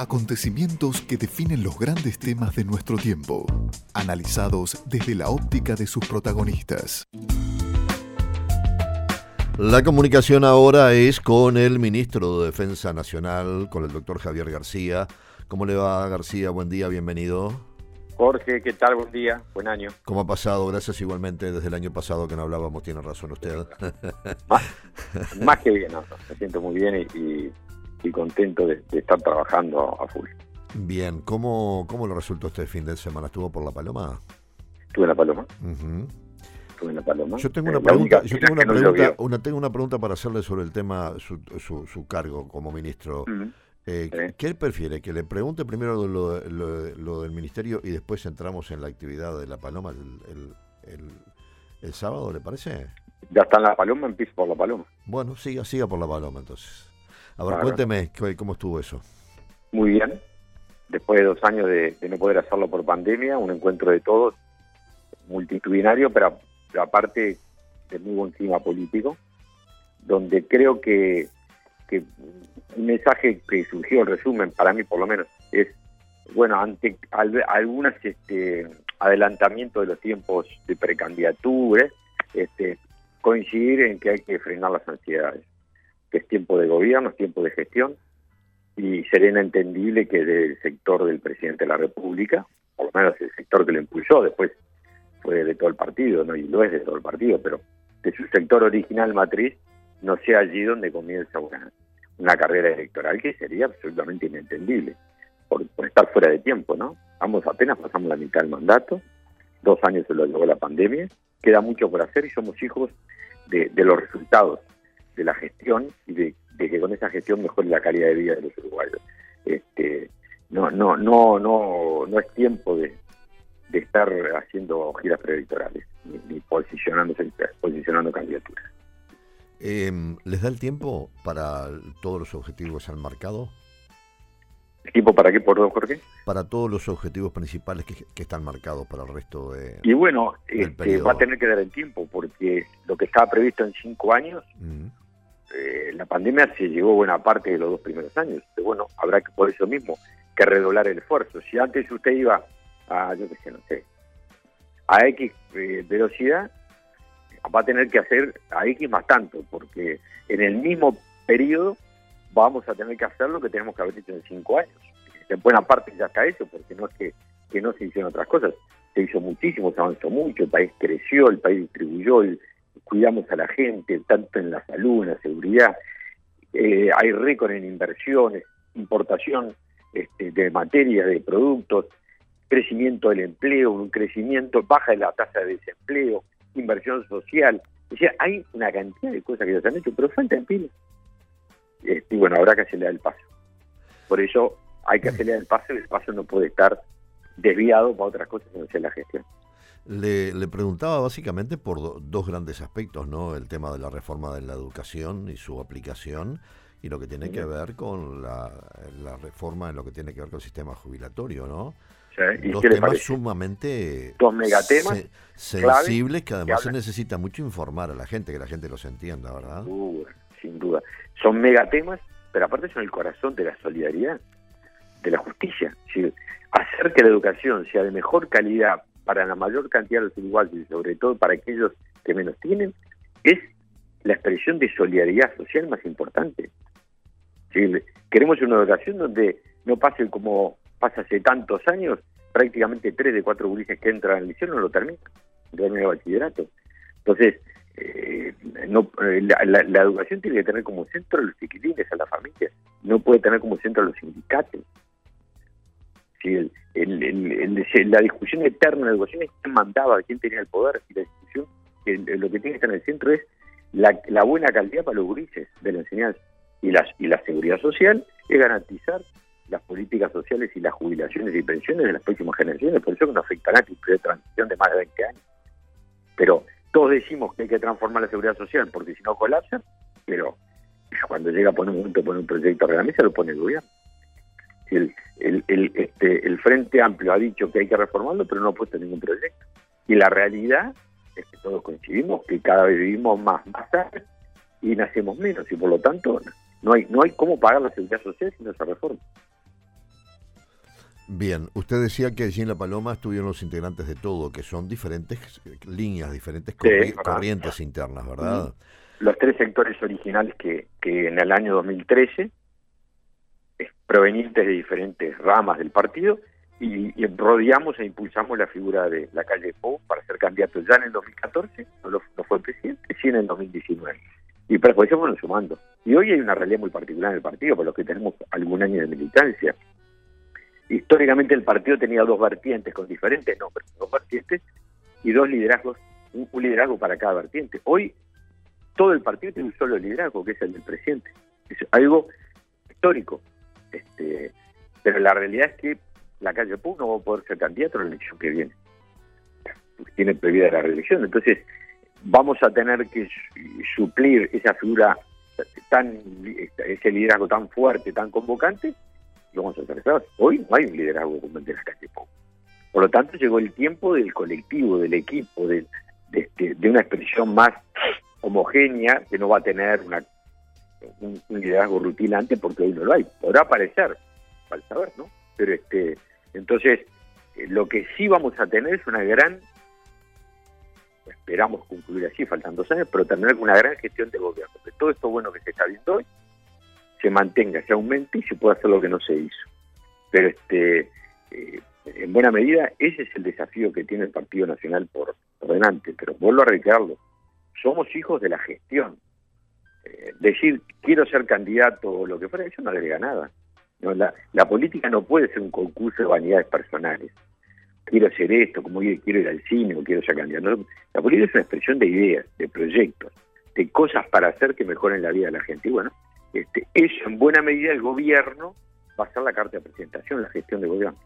Acontecimientos que definen los grandes temas de nuestro tiempo, analizados desde la óptica de sus protagonistas. La comunicación ahora es con el ministro de Defensa Nacional, con el doctor Javier García. ¿Cómo le va, García? Buen día, bienvenido. Jorge, ¿qué tal? Buen día, buen año. ¿Cómo ha pasado? Gracias igualmente desde el año pasado que no hablábamos, tiene razón usted. más, que bien, me siento muy bien y, y contento de, estar trabajando a full. Bien, ¿cómo, cómo lo resultó este fin de semana? ¿Estuvo por La Paloma? Estuve en La Paloma. Estuve en La Paloma. Yo tengo una eh, pregunta, yo tengo una pregunta, una, tengo una pregunta para hacerle sobre el tema, su, su, cargo como ministro. Eh, ¿Qué prefiere? ¿Que le pregunte primero lo, lo, del ministerio y después entramos en la actividad de La Paloma el, el, el, sábado, le parece? Ya está en La Paloma, empiezo por La Paloma. Bueno, siga, siga por La Paloma entonces. A ver, cuénteme cómo estuvo eso. Muy bien. Después de dos años de, no poder hacerlo por pandemia, un encuentro de todos, multitudinario, pero, aparte de muy buen clima político, donde creo que, que un mensaje que surgió, el resumen, para mí por lo menos, es, bueno, ante algunas este, adelantamientos de los tiempos de precandidatura, este, coincidir en que hay que frenar las ansiedades que es tiempo de gobierno, es tiempo de gestión, y sería entendible que del sector del presidente de la República, por lo menos el sector que lo impulsó, después fue de todo el partido, no y lo es de todo el partido, pero de su sector original matriz, no sea allí donde comienza una, carrera electoral que sería absolutamente inentendible, por, estar fuera de tiempo, ¿no? Vamos, apenas pasamos la mitad del mandato, dos años se lo llevó la pandemia, queda mucho por hacer y somos hijos de los resultados de la gestión y de, que con esa gestión mejore la calidad de vida de los uruguayos. Este, no, no, no, no, no es tiempo de, estar haciendo giras preelectorales ni, posicionándose, posicionando candidaturas. Em, ¿Les da el tiempo para todos los objetivos que han marcado? ¿El tiempo para qué, por dos, Jorge? Para todos los objetivos principales que, están marcados para el resto de. Y bueno, este, va a tener que dar el tiempo, porque lo que estaba previsto en cinco años, eh, la pandemia se llevó buena parte de los dos primeros años. bueno, habrá que por eso mismo que redoblar el esfuerzo. Si antes usted iba a, yo qué sé, no sé, a X eh, velocidad, va a tener que hacer a X más tanto, porque en el mismo periodo vamos a tener que hacer lo que tenemos que haber hecho en cinco años. En buena parte ya está eso, porque no es que, que no se hicieron otras cosas. Se hizo muchísimo, se avanzó mucho, el país creció, el país distribuyó, el, cuidamos a la gente, tanto en la salud, en la seguridad. Eh, hay récord en inversiones, importación este, de materia, de productos, crecimiento del empleo, un crecimiento, baja de la tasa de desempleo, inversión social. O sea, hay una cantidad de cosas que ya se han hecho, pero falta en pila. Este, y bueno, habrá que acelerar el paso. Por eso hay que acelerar el paso y el paso no puede estar desviado para otras cosas que no sea la gestión. Le, le preguntaba básicamente por dos grandes aspectos, ¿no? El tema de la reforma de la educación y su aplicación y lo que tiene que ver con la, reforma en lo que tiene que ver con el sistema jubilatorio, ¿no? ¿y dos temas sumamente dos megatemas sensibles que además se necesita mucho informar a la gente, que la gente los entienda, ¿verdad? Uh, sin duda. Son megatemas, pero aparte son el corazón de la solidaridad, de la justicia. hacer que la educación sea de mejor calidad para la mayor cantidad de los uruguayos y sobre todo para aquellos que menos tienen, es la expresión de solidaridad social más importante. Queremos una educación donde no pase como pasa hace tantos años, prácticamente tres de cuatro gurises que entran al liceo no lo terminan, no el bachillerato. Entonces, eh, eh, la, educación tiene que tener como centro a los chiquitines, a la familia, no puede tener como centro a los sindicatos. Si la discusión eterna de la educación es quién mandaba, quién tenía el poder, y la discusión, lo que tiene que estar en el centro es la, buena calidad para los grises de la enseñanza. Y la, y la seguridad social es garantizar las políticas sociales y las jubilaciones y pensiones de las próximas generaciones, por eso que no afectará que de transición de más de 20 años. Pero todos decimos que hay que transformar la seguridad social porque si no colapsa, pero cuando llega a poner un momento, poner un proyecto a la mesa, lo pone el gobierno el, el, este, el Frente Amplio ha dicho que hay que reformarlo, pero no ha puesto ningún proyecto. Y la realidad es que todos coincidimos que cada vez vivimos más, más y nacemos menos, y por lo tanto no hay no hay cómo pagar la seguridad social si no se reforma. Bien, usted decía que allí en La Paloma estuvieron los integrantes de todo, que son diferentes líneas, diferentes corrientes internas, ¿verdad? Los tres sectores originales que, que en el año 2013, provenientes de diferentes ramas del partido, y, rodeamos e impulsamos la figura de la calle Pou para ser candidato ya en el 2014, no, lo, no fue presidente, sí en el 2019. Y después se fueron sumando. Y hoy hay una realidad muy particular en el partido, por lo que tenemos algún año de militancia históricamente el partido tenía dos vertientes con diferentes nombres, dos vertientes y dos liderazgos, un, liderazgo para cada vertiente. Hoy todo el partido tiene un solo liderazgo, que es el del presidente. Es algo histórico. Este, pero la realidad es que la calle Pú no va a poder ser candidato en la elección que viene. Tiene previa la reelección. Entonces, vamos a tener que suplir esa figura tan, ese liderazgo tan fuerte, tan convocante, vamos a hacer Hoy no hay un liderazgo el de la calle Pou. Por lo tanto, llegó el tiempo del colectivo, del equipo, de, este, de, una expresión más homogénea que no va a tener una, un, liderazgo rutilante porque hoy no lo hay. Podrá aparecer, para saber, ¿no? Pero este, entonces, eh, lo que sí vamos a tener es una gran, esperamos concluir así, faltan dos años, pero con una gran gestión de gobierno. Que todo esto bueno que se está viendo hoy se mantenga, se aumente y se pueda hacer lo que no se hizo. Pero este, eh, en buena medida ese es el desafío que tiene el Partido Nacional por, delante. Pero vuelvo a reiterarlo, somos hijos de la gestión. Eh, decir quiero ser candidato o lo que fuera, eso no agrega nada. La, política no puede ser un concurso de vanidades personales. Quiero hacer esto, como quiero ir al cine o quiero ser candidato. la política es una expresión de ideas, de proyectos, de cosas para hacer que mejoren la vida de la gente. Y bueno, este, eso en buena medida el gobierno va a ser la carta de presentación, la gestión de gobierno.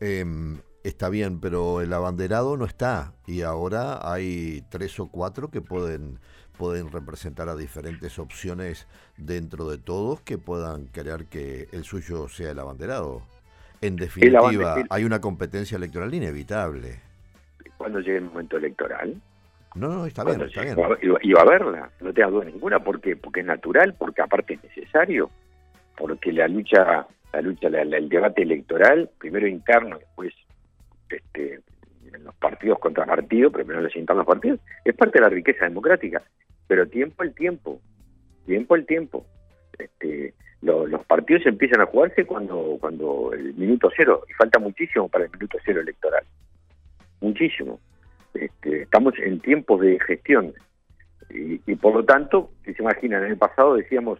Em, está bien, pero el abanderado no está y ahora hay tres o cuatro que pueden pueden representar a diferentes opciones dentro de todos que puedan querer que el suyo sea el abanderado. En definitiva, hay una competencia electoral inevitable. Cuando llegue el momento electoral, no, no, está bien, está bien. Iba, a verla, no te duda ninguna, porque porque es natural, porque aparte es necesario, porque la lucha, la lucha, el debate electoral, primero interno, después este, en los partidos contra partidos, primero los internos partidos, es parte de la riqueza democrática, pero tiempo al tiempo, tiempo al tiempo. Este, los partidos empiezan a jugarse cuando cuando el minuto cero, y falta muchísimo para el minuto cero electoral, muchísimo. Este, estamos en tiempos de gestión y, por lo tanto, si se imaginan, en el pasado decíamos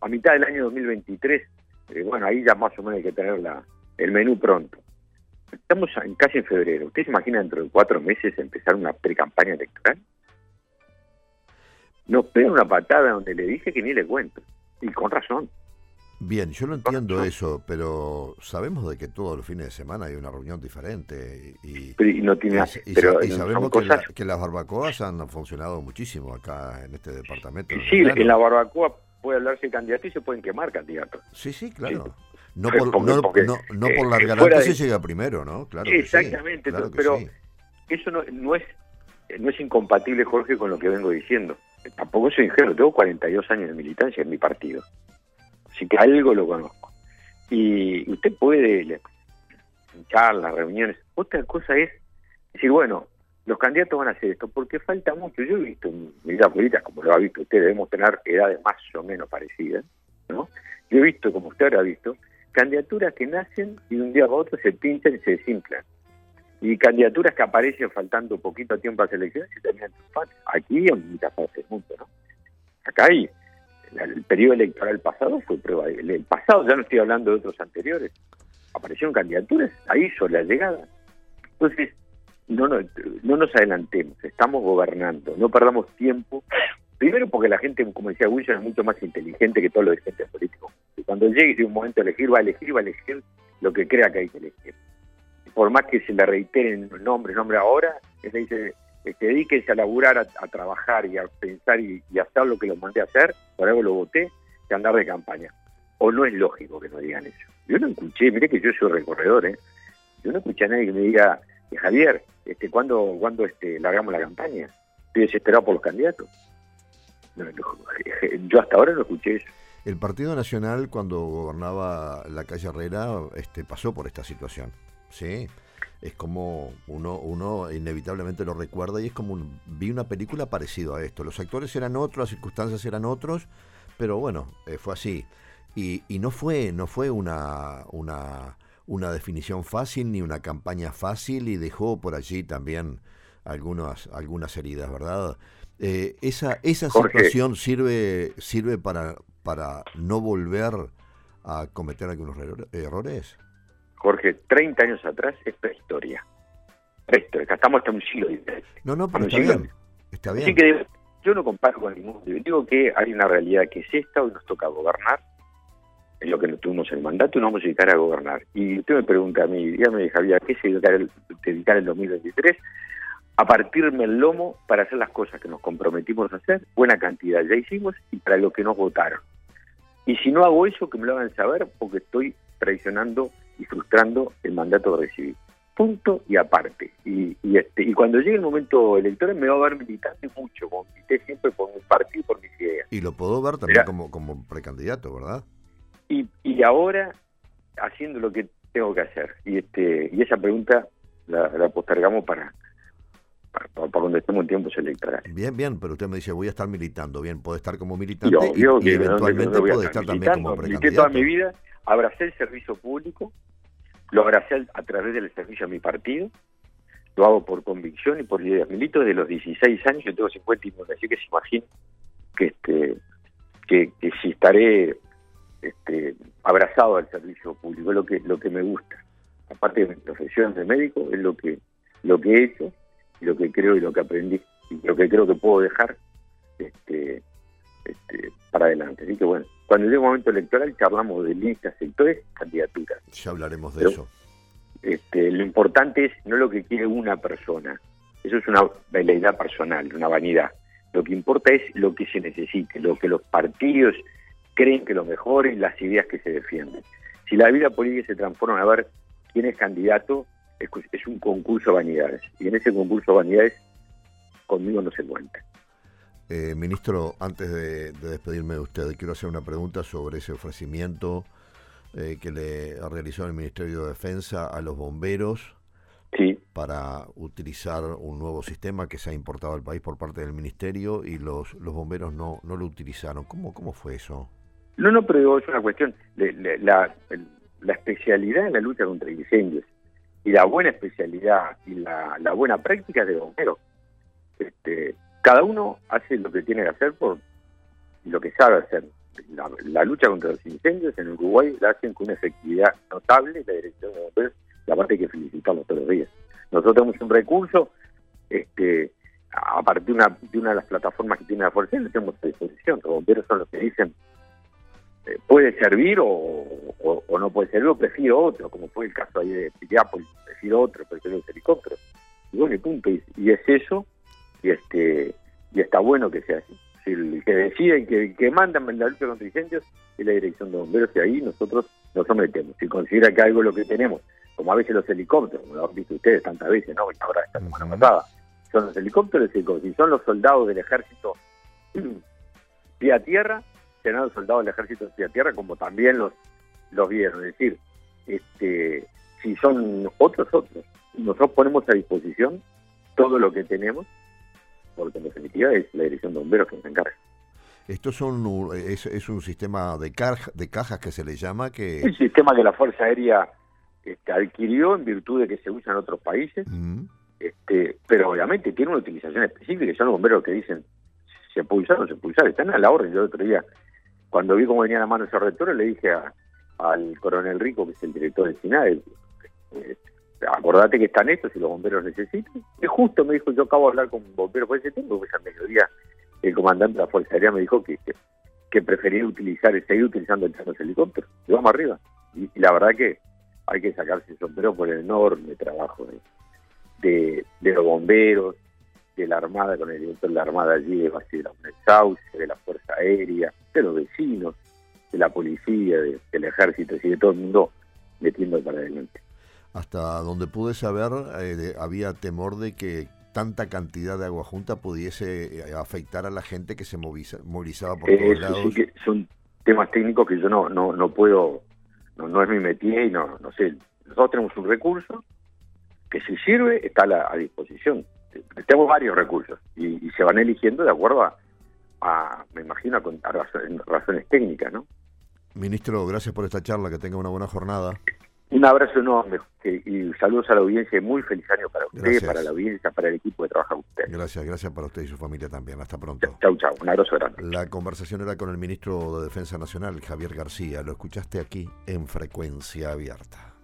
a mitad del año 2023, eh, bueno, ahí ya más o menos hay que tener la, el menú pronto. Estamos en, casi en febrero. ¿Usted se imagina dentro de cuatro meses empezar una pre-campaña electoral? Nos pega una patada donde le dije que ni le cuento. Y con razón. Bien, yo lo entiendo eso, pero sabemos de que todos los fines de semana hay una reunión diferente y, no tiene, sabemos que, las barbacoas han funcionado muchísimo acá en este departamento. Sí, en la barbacoa puede hablarse de candidato y se pueden quemar candidatos. Sí, sí, claro. No por, no, no, por la garantía se llega primero, ¿no? Claro. Exactamente, pero eso no, no, es, no es incompatible, Jorge, con lo que vengo diciendo. Tampoco soy ingenuo, tengo 42 años de militancia en mi partido así que algo lo conozco. Y usted puede, en charlas, reuniones, otra cosa es decir, bueno, los candidatos van a hacer esto, porque falta mucho. Yo he visto en mi política, como lo ha visto usted, debemos tener edades más o menos parecidas, ¿no? Yo he visto, como usted habrá visto, candidaturas que nacen y de un día a otro se pinchan y se desinflan. Y candidaturas que aparecen faltando poquito tiempo a las elecciones y terminan Aquí y en muchas partes del mundo, ¿no? Acá hay el periodo electoral pasado fue prueba. El pasado, ya no estoy hablando de otros anteriores, aparecieron candidaturas, ahí hizo la llegada. Entonces, no, no, no nos adelantemos, estamos gobernando, no perdamos tiempo. Primero porque la gente, como decía Wilson, es mucho más inteligente que todos los dirigentes políticos. Y cuando llegue un momento a elegir, va a elegir, va a elegir lo que crea que hay que elegir. Por más que se le reiteren nombre, nombre ahora, él dice, este, dedíquense a laburar, a, trabajar y a pensar y, hacer lo que los mandé a hacer, por algo lo voté, que andar de campaña. O no es lógico que no digan eso. Yo no escuché, mire que yo soy recorredor, ¿eh? Yo no escuché a nadie que me diga, eh, Javier, este, ¿cuándo, ¿cuándo este, largamos la campaña? Estoy desesperado por los candidatos. yo hasta ahora no escuché eso. El Partido Nacional, cuando gobernaba la calle Herrera, este, pasó por esta situación. ¿Sí? Es como uno, uno inevitablemente lo recuerda y es como vi una película parecida a esto. Los actores eran otros, las circunstancias eran otros, pero bueno, eh, fue así. Y, y, no fue, no fue una, una, una definición fácil ni una campaña fácil y dejó por allí también algunas, algunas heridas, ¿verdad? Eh, esa esa situación sirve sirve para, para no volver a cometer algunos errores. Jorge, 30 años atrás es prehistoria. Prehistoria, estamos hasta un siglo No, no, pero está bien. Está bien. Así que yo no comparo con ningún. Digo que hay una realidad que es esta, hoy nos toca gobernar, es lo que no tuvimos el mandato nos vamos a dedicar a gobernar. Y usted me pregunta a mí, dígame Javier, ¿qué se dedicar el, dedicar el 2023? a partirme el lomo para hacer las cosas que nos comprometimos a hacer, buena cantidad ya hicimos, y para lo que nos votaron. Y si no hago eso, que me lo hagan saber, porque estoy traicionando y frustrando el mandato que recibí. Punto y aparte. Y, este y cuando llegue el momento electoral me va a ver militante mucho, como milité siempre por mi partido y por mis ideas. Y lo puedo ver también como, como precandidato, ¿verdad? Y, y ahora haciendo lo que tengo que hacer. Y este y esa pregunta la, la postergamos para para, cuando estemos en tiempos electorales. Bien, bien, pero usted me dice, voy a estar militando. Bien, puede estar como militante y, eventualmente puede estar, también como precandidato. toda mi vida, abracé el servicio público, lo abracé a través del servicio a mi partido, lo hago por convicción y por ideas. Milito desde los 16 años, yo tengo 59, así que se imagina que este que, si estaré este, abrazado al servicio público, es lo que lo que me gusta. Aparte de mi profesión de médico, es lo que lo que he hecho lo que creo y lo que aprendí y lo que creo que puedo dejar este, este, para adelante. Así que bueno, cuando llegue el momento electoral charlamos de listas, sectores, candidaturas. Ya hablaremos de eso. Este, lo importante es no lo que quiere una persona, eso es una veleidad personal, una vanidad. Lo que importa es lo que se necesite, lo que los partidos creen que lo mejor y las ideas que se defienden. Si la vida política se transforma a ver quién es candidato, es, un concurso de vanidades. Y en ese concurso de vanidades conmigo no se cuenta. Eh, ministro, antes de, despedirme de usted, quiero hacer una pregunta sobre ese ofrecimiento eh, que le realizó el Ministerio de Defensa a los bomberos sí. para utilizar un nuevo sistema que se ha importado al país por parte del Ministerio y los, los bomberos no, no lo utilizaron. ¿Cómo, ¿Cómo fue eso? No, no, pero es una cuestión. de la, la especialidad en la lucha contra incendios y la buena especialidad y la, buena práctica de bombero. Este, cada uno hace lo que tiene que hacer por lo que sabe hacer. La, lucha contra los incendios en Uruguay la hacen con una efectividad notable la dirección de bomberos, la parte que felicitamos todos los días. Nosotros tenemos un recurso, este, a de una, de una de las plataformas que tiene la Fuerza, le tenemos a disposición. Los bomberos son los que dicen eh, puede servir o, no puede servir, o prefiero otro, como fue el caso ahí de Piriápolis, prefiero otro, prefiero los helicópteros. Y bueno, y punto. Y, es eso, y este y está bueno que sea así. Si el que decide y que, que manda en la lucha contra incendios es la dirección de bomberos y ahí nosotros nos sometemos. Si considera que algo es lo que tenemos, como a veces los helicópteros, como lo han visto ustedes tantas veces, ¿no? ahora esta semana pasada, son los helicópteros y si son los soldados del ejército pie a tierra, los soldados del ejército de tierra como también los, los vieron. Es decir, este, si son otros, otros. Nosotros ponemos a disposición todo lo que tenemos, porque en definitiva es la dirección de bomberos que se encarga. Esto son, es, es un sistema de, de cajas que se le llama que... Un sistema que la Fuerza Aérea este, adquirió en virtud de que se usa en otros países, este, pero obviamente tiene una utilización específica, son los bomberos que dicen se no se usar, están a la orden. Yo el otro día cuando vi cómo venía la mano ese rector, le dije al coronel Rico, que es el director del SINAE, acordate que están estos y los bomberos necesitan. Y justo me dijo, yo acabo de hablar con bomberos por ese tiempo, porque al mediodía el comandante de la Fuerza Aérea me dijo que, que, prefería utilizar, seguir utilizando el los helicópteros. Y vamos arriba. Y, la verdad que hay que sacarse el sombrero por el enorme trabajo de, de los bomberos, de la Armada, con el director de la Armada allí, de Basilio Sauce, de la Fuerza Aérea, de los vecinos, de la policía, del ejército, y de todo el mundo metiendo para adelante. Hasta donde pude saber, eh, había temor de que tanta cantidad de agua junta pudiese eh, afectar a la gente que se movilizaba por todos lados. son temas técnicos que yo no no, no puedo, no, no es mi métier y no, no sé. Nosotros tenemos un recurso que si sirve está a, disposición. Tenemos varios recursos y, se van eligiendo de acuerdo a, me imagino, a, razones, técnicas, ¿no? Ministro, gracias por esta charla, que tenga una buena jornada. Un abrazo enorme y saludos a la audiencia. Muy feliz año para usted, para la audiencia, para el equipo que trabaja usted. Gracias, gracias para usted y su familia también. Hasta pronto. Chau, chau. Un abrazo grande. La conversación era con el ministro de Defensa Nacional, Javier García. Lo escuchaste aquí en Frecuencia Abierta.